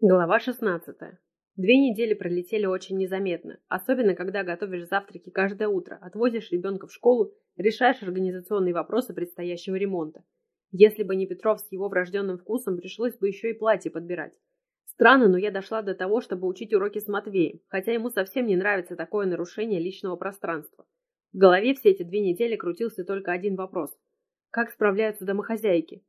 Глава 16. Две недели пролетели очень незаметно, особенно когда готовишь завтраки каждое утро, отвозишь ребенка в школу, решаешь организационные вопросы предстоящего ремонта. Если бы не Петров с его врожденным вкусом, пришлось бы еще и платье подбирать. Странно, но я дошла до того, чтобы учить уроки с Матвеем, хотя ему совсем не нравится такое нарушение личного пространства. В голове все эти две недели крутился только один вопрос. Как справляются домохозяйки?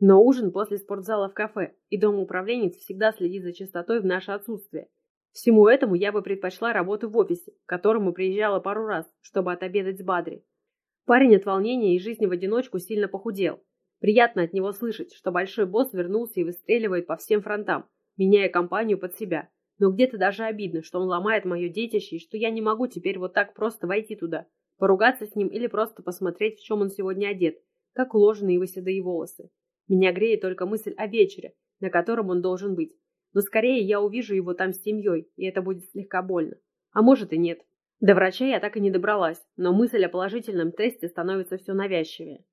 Но ужин после спортзала в кафе, и домоуправленец всегда следит за чистотой в наше отсутствие. Всему этому я бы предпочла работу в офисе, к которому приезжала пару раз, чтобы отобедать с Бадри. Парень от волнения и жизни в одиночку сильно похудел. Приятно от него слышать, что большой босс вернулся и выстреливает по всем фронтам, меняя компанию под себя. Но где-то даже обидно, что он ломает мое детище и что я не могу теперь вот так просто войти туда, поругаться с ним или просто посмотреть, в чем он сегодня одет, как уложены его седые волосы. Меня греет только мысль о вечере, на котором он должен быть. Но скорее я увижу его там с семьей, и это будет слегка больно. А может и нет. До врача я так и не добралась, но мысль о положительном тесте становится все навязчивее.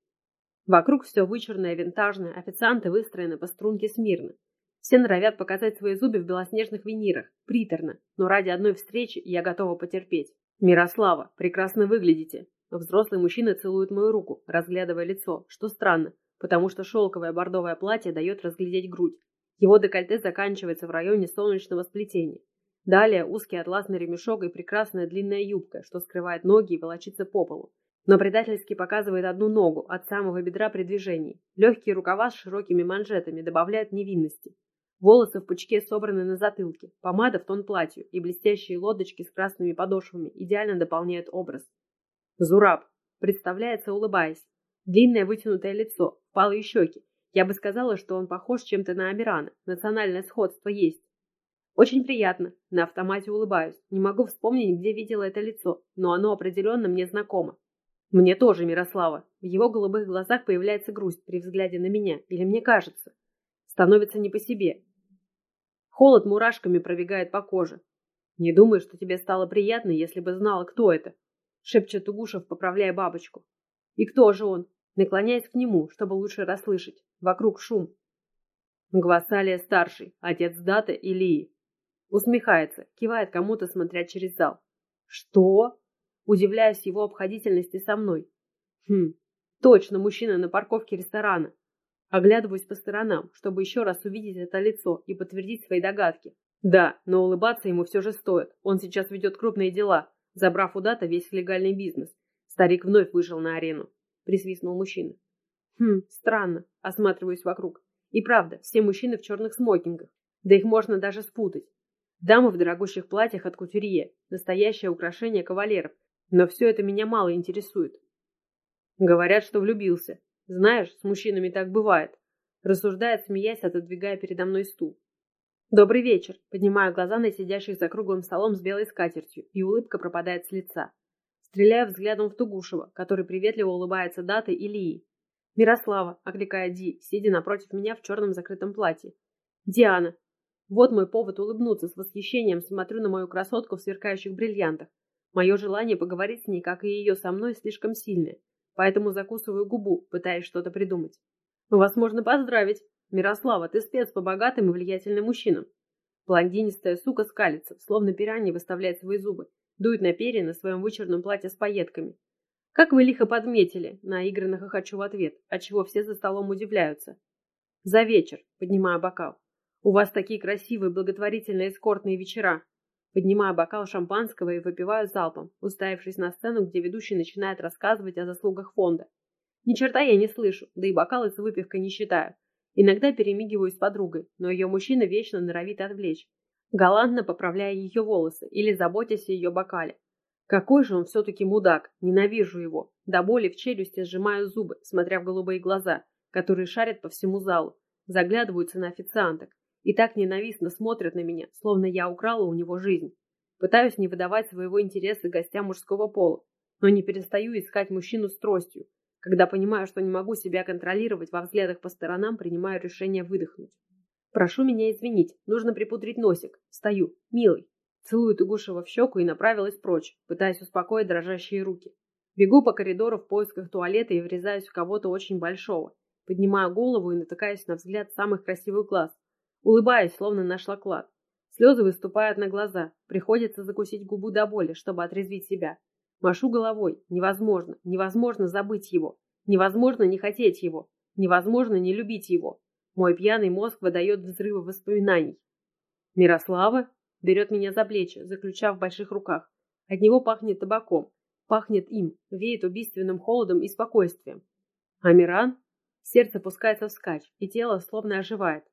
Вокруг все вычурное, винтажное, официанты выстроены по струнке смирно. Все норовят показать свои зубы в белоснежных винирах, приторно, но ради одной встречи я готова потерпеть. «Мирослава, прекрасно выглядите!» Взрослый мужчина целует мою руку, разглядывая лицо, что странно, потому что шелковое бордовое платье дает разглядеть грудь. Его декольте заканчивается в районе солнечного сплетения. Далее узкий атласный ремешок и прекрасная длинная юбка, что скрывает ноги и волочится по полу. Но предательски показывает одну ногу от самого бедра при движении. Легкие рукава с широкими манжетами добавляют невинности. Волосы в пучке собраны на затылке, помада в тон платью и блестящие лодочки с красными подошвами идеально дополняют образ. Зураб представляется, улыбаясь. Длинное вытянутое лицо, впалые щеки. Я бы сказала, что он похож чем-то на Амирана. Национальное сходство есть. Очень приятно. На автомате улыбаюсь. Не могу вспомнить, где видела это лицо, но оно определенно мне знакомо. Мне тоже, Мирослава. В его голубых глазах появляется грусть при взгляде на меня, или мне кажется. Становится не по себе. Холод мурашками пробегает по коже. Не думаю, что тебе стало приятно, если бы знала, кто это. Шепчет Угушев, поправляя бабочку. И кто же он? Наклоняясь к нему, чтобы лучше расслышать. Вокруг шум. Гвасалия старший, отец Даты и Лии. Усмехается, кивает кому-то, смотря через зал. Что? Удивляюсь его обходительности со мной. Хм, точно, мужчина на парковке ресторана. Оглядываюсь по сторонам, чтобы еще раз увидеть это лицо и подтвердить свои догадки. Да, но улыбаться ему все же стоит. Он сейчас ведет крупные дела, забрав у Дата весь легальный бизнес. Старик вновь вышел на арену. Присвистнул мужчина. Хм, странно. Осматриваюсь вокруг. И правда, все мужчины в черных смокингах. Да их можно даже спутать. Дамы в дорогущих платьях от кутюрье. Настоящее украшение кавалеров. Но все это меня мало интересует. Говорят, что влюбился. Знаешь, с мужчинами так бывает. Рассуждает, смеясь, отодвигая передо мной стул. «Добрый вечер!» Поднимаю глаза на сидящих за круглым столом с белой скатертью, и улыбка пропадает с лица. Стреляю взглядом в Тугушева, который приветливо улыбается Даты и Лии. «Мирослава», — окликает Ди, сидя напротив меня в черном закрытом платье. «Диана». Вот мой повод улыбнуться, с восхищением смотрю на мою красотку в сверкающих бриллиантах. Мое желание поговорить с ней, как и ее со мной, слишком сильное, поэтому закусываю губу, пытаясь что-то придумать. «Вас можно поздравить. Мирослава, ты спец по богатым и влиятельным мужчинам». Блондинистая сука скалится, словно пиранья выставляет свои зубы, дует на перья на своем вычурном платье с пайетками. Как вы лихо подметили, наигранно хохочу в ответ, отчего все за столом удивляются. За вечер, поднимаю бокал. У вас такие красивые, благотворительные эскортные вечера. Поднимаю бокал шампанского и выпиваю залпом, уставившись на сцену, где ведущий начинает рассказывать о заслугах фонда. Ни черта я не слышу, да и бокалы с выпивкой не считаю. Иногда перемигиваю с подругой, но ее мужчина вечно норовит отвлечь галантно поправляя ее волосы или заботясь о ее бокале. Какой же он все-таки мудак, ненавижу его. До боли в челюсти сжимаю зубы, смотря в голубые глаза, которые шарят по всему залу, заглядываются на официанток и так ненавистно смотрят на меня, словно я украла у него жизнь. Пытаюсь не выдавать своего интереса гостям мужского пола, но не перестаю искать мужчину с тростью. Когда понимаю, что не могу себя контролировать во взглядах по сторонам, принимаю решение выдохнуть. Прошу меня извинить, нужно припудрить носик. Стою. Милый. Целую Тугушева в щеку и направилась прочь, пытаясь успокоить дрожащие руки. Бегу по коридору в поисках туалета и врезаюсь в кого-то очень большого. Поднимаю голову и натыкаюсь на взгляд самых красивых глаз. Улыбаюсь, словно нашла клад. Слезы выступают на глаза. Приходится закусить губу до боли, чтобы отрезвить себя. Машу головой. Невозможно. Невозможно забыть его. Невозможно не хотеть его. Невозможно не любить его. Мой пьяный мозг выдает взрывы воспоминаний. Мирослава берет меня за плечи, заключав в больших руках. От него пахнет табаком. Пахнет им, веет убийственным холодом и спокойствием. Амиран? Сердце пускается вскачь, и тело словно оживает.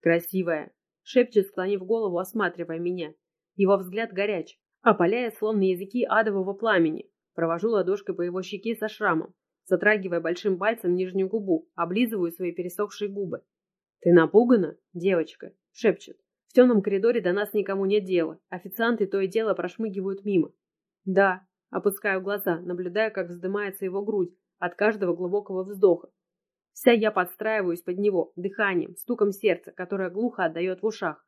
Красивая. Шепчет, склонив голову, осматривая меня. Его взгляд горяч, опаляет, словно языки адового пламени. Провожу ладошкой по его щеке со шрамом, затрагивая большим пальцем нижнюю губу, облизываю свои пересохшие губы. «Ты напугана, девочка?» — шепчет. В темном коридоре до нас никому нет дела. Официанты то и дело прошмыгивают мимо. Да, опускаю глаза, наблюдая, как вздымается его грудь от каждого глубокого вздоха. Вся я подстраиваюсь под него, дыханием, стуком сердца, которое глухо отдает в ушах.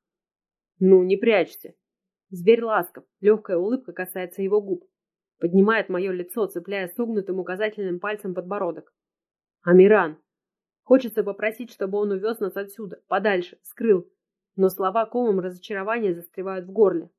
Ну, не прячься. Зверь ласков, легкая улыбка касается его губ. Поднимает мое лицо, цепляя согнутым указательным пальцем подбородок. Амиран. Хочется попросить, чтобы он увез нас отсюда, подальше, скрыл, но слова комом разочарования застревают в горле.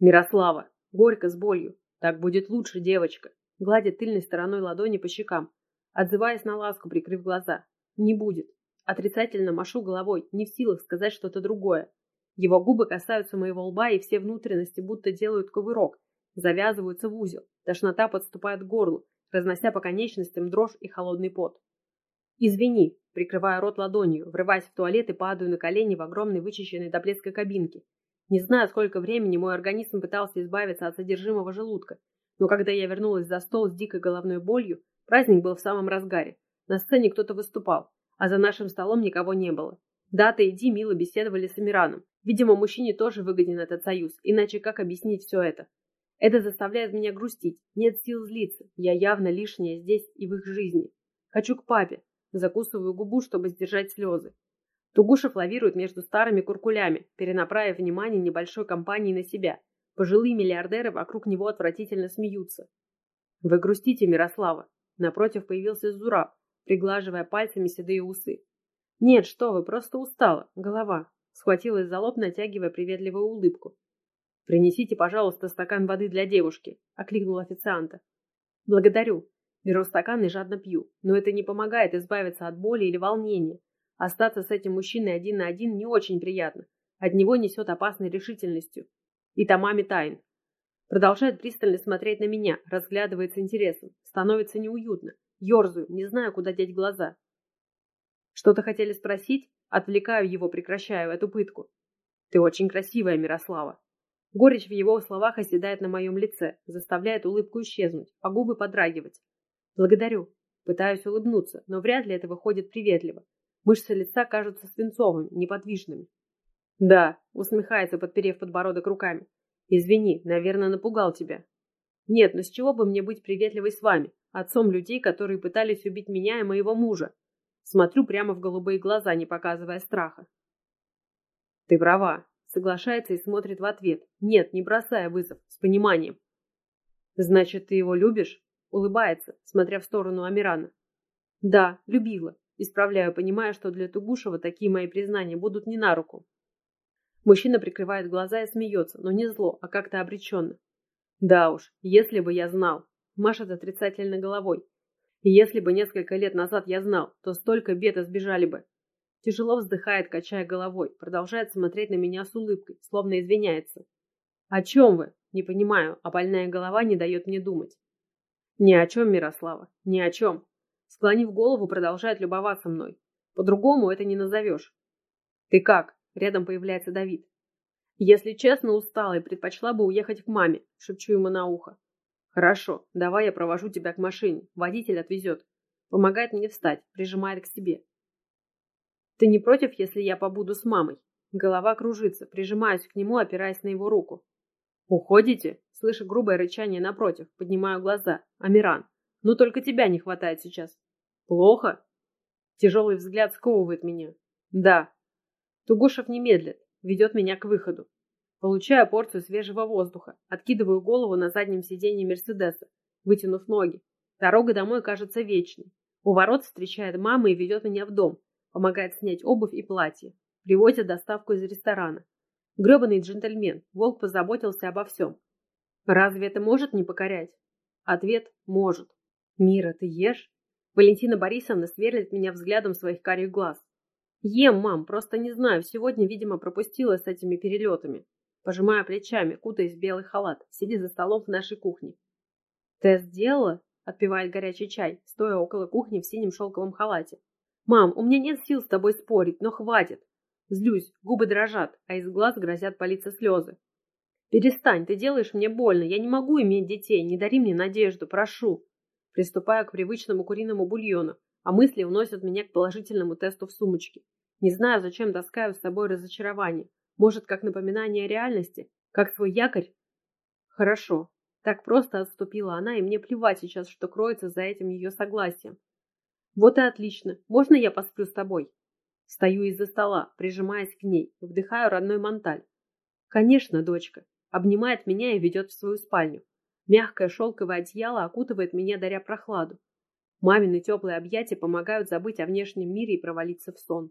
Мирослава, горько с болью. Так будет лучше, девочка. Гладит тыльной стороной ладони по щекам, отзываясь на ласку, прикрыв глаза. Не будет. Отрицательно машу головой, не в силах сказать что-то другое. Его губы касаются моего лба, и все внутренности будто делают кувырок, завязываются в узел. Тошнота подступает к горлу, разнося по конечностям дрожь и холодный пот. «Извини», прикрывая рот ладонью, врываясь в туалет и падаю на колени в огромной вычищенной до блеска кабинке. Не знаю, сколько времени мой организм пытался избавиться от содержимого желудка, но когда я вернулась за стол с дикой головной болью, праздник был в самом разгаре. На сцене кто-то выступал, а за нашим столом никого не было. Дата и Ди мило беседовали с Амираном. Видимо, мужчине тоже выгоден этот союз, иначе как объяснить все это? Это заставляет меня грустить. Нет сил злиться. Я явно лишняя здесь и в их жизни. Хочу к папе, Закусываю губу, чтобы сдержать слезы. Тугушев лавирует между старыми куркулями, перенаправив внимание небольшой компании на себя. Пожилые миллиардеры вокруг него отвратительно смеются. «Вы грустите, Мирослава!» Напротив появился Зураб, приглаживая пальцами седые усы. «Нет, что вы, просто устала. Голова». Схватилась за лоб, натягивая приветливую улыбку. «Принесите, пожалуйста, стакан воды для девушки», — окликнул официанта. «Благодарю. Беру стакан и жадно пью. Но это не помогает избавиться от боли или волнения. Остаться с этим мужчиной один на один не очень приятно. От него несет опасной решительностью. И томами тайн. Продолжает пристально смотреть на меня, разглядывает с интересом. Становится неуютно. Ёрзаю, не знаю, куда деть глаза. Что-то хотели спросить? Отвлекаю его, прекращаю эту пытку. Ты очень красивая, Мирослава. Горечь в его словах оседает на моем лице, заставляет улыбку исчезнуть, а губы подрагивать. Благодарю. Пытаюсь улыбнуться, но вряд ли это выходит приветливо. Мышцы лица кажутся свинцовыми, неподвижными. Да, усмехается, подперев подбородок руками. Извини, наверное, напугал тебя. Нет, но с чего бы мне быть приветливой с вами, отцом людей, которые пытались убить меня и моего мужа? Смотрю прямо в голубые глаза, не показывая страха. Ты права. Соглашается и смотрит в ответ. Нет, не бросая вызов, с пониманием. Значит, ты его любишь? Улыбается, смотря в сторону Амирана. Да, любила. Исправляю, понимая, что для Тугушева такие мои признания будут не на руку. Мужчина прикрывает глаза и смеется, но не зло, а как-то обреченно. Да уж, если бы я знал. Машет отрицательно головой. Если бы несколько лет назад я знал, то столько бед избежали бы. Тяжело вздыхает, качая головой, продолжает смотреть на меня с улыбкой, словно извиняется. «О чем вы?» Не понимаю, а больная голова не дает мне думать. Ни о чем, Мирослава, ни о чем. Склонив голову, продолжает любоваться мной. По-другому это не назовешь. Ты как? Рядом появляется Давид. Если честно, устала и предпочла бы уехать к маме, шепчу ему на ухо. Хорошо, давай я провожу тебя к машине. Водитель отвезет. Помогает мне встать, прижимает к себе. Ты не против, если я побуду с мамой? Голова кружится, прижимаюсь к нему, опираясь на его руку. «Уходите?» Слышу грубое рычание напротив, поднимаю глаза. «Амиран, ну только тебя не хватает сейчас». «Плохо?» Тяжелый взгляд сковывает меня. «Да». Тугушев не медлит, ведет меня к выходу. Получаю порцию свежего воздуха, откидываю голову на заднем сиденье Мерседеса, вытянув ноги. Дорога домой кажется вечной. У ворот встречает мама и ведет меня в дом, помогает снять обувь и платье. Привозят доставку из ресторана. Гребаный джентльмен, волк позаботился обо всем. Разве это может не покорять? Ответ – может. Мира, ты ешь? Валентина Борисовна сверлит меня взглядом своих карих глаз. Ем, мам, просто не знаю, сегодня, видимо, пропустила с этими перелетами. Пожимая плечами, кутаясь в белый халат, сидя за столом в нашей кухне. Тест сделала? Отпивает горячий чай, стоя около кухни в синем шелковом халате. Мам, у меня нет сил с тобой спорить, но хватит. Злюсь, губы дрожат, а из глаз грозят палиться слезы. Перестань, ты делаешь мне больно, я не могу иметь детей, не дари мне надежду, прошу. Приступаю к привычному куриному бульону, а мысли уносят меня к положительному тесту в сумочке. Не знаю, зачем таскаю с собой разочарование. Может, как напоминание реальности? Как свой якорь? Хорошо. Так просто отступила она, и мне плевать сейчас, что кроется за этим ее согласием. Вот и отлично. Можно я посплю с тобой? Стою из-за стола, прижимаясь к ней, вдыхаю родной манталь. Конечно, дочка. Обнимает меня и ведет в свою спальню. Мягкое шелковое одеяло окутывает меня, даря прохладу. Мамины теплые объятия помогают забыть о внешнем мире и провалиться в сон.